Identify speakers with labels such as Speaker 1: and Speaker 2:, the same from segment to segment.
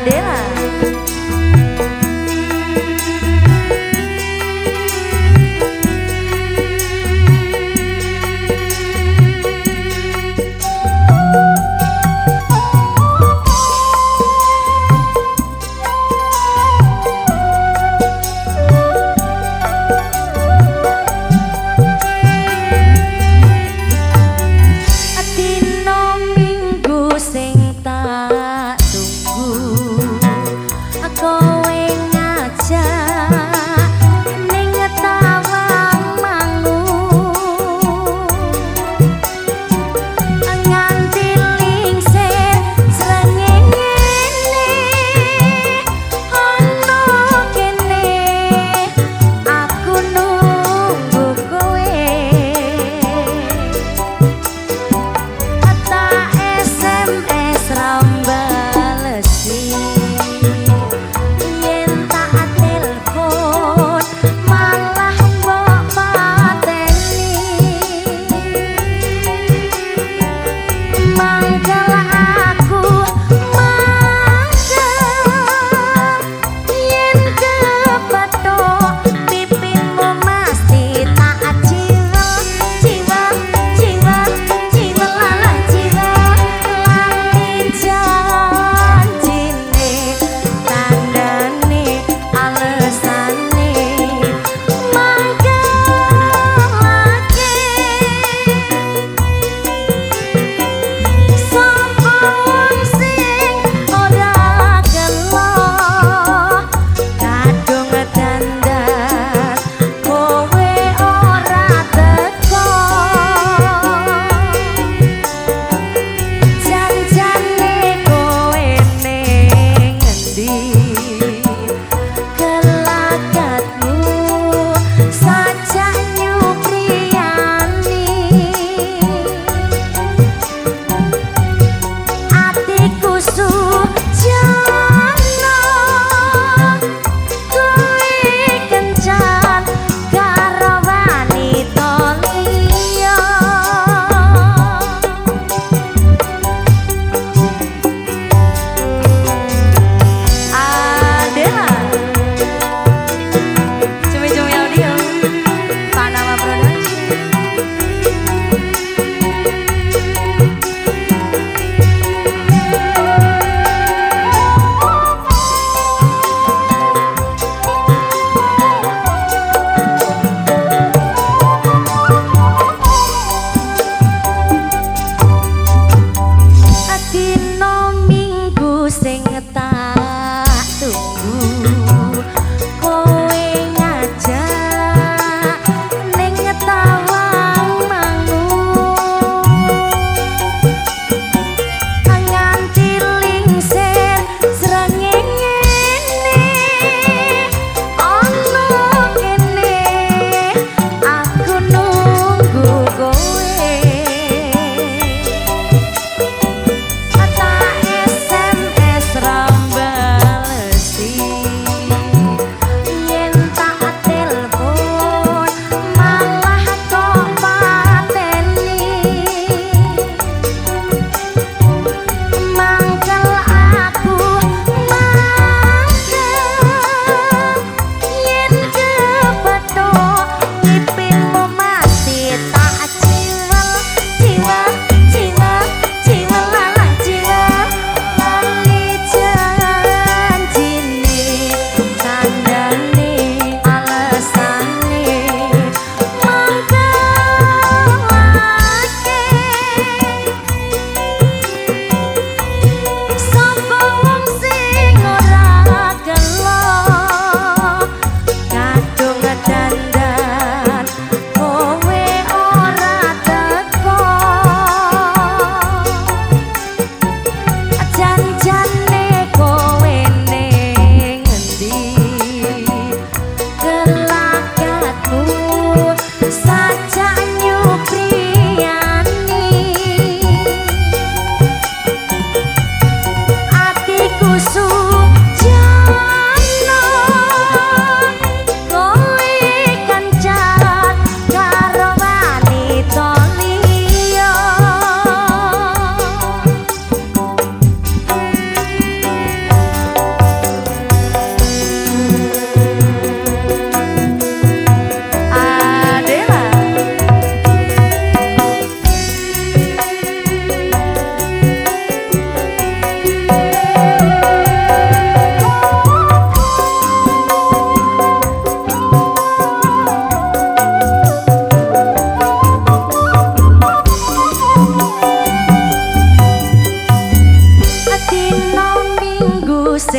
Speaker 1: bandeira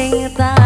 Speaker 1: tunggu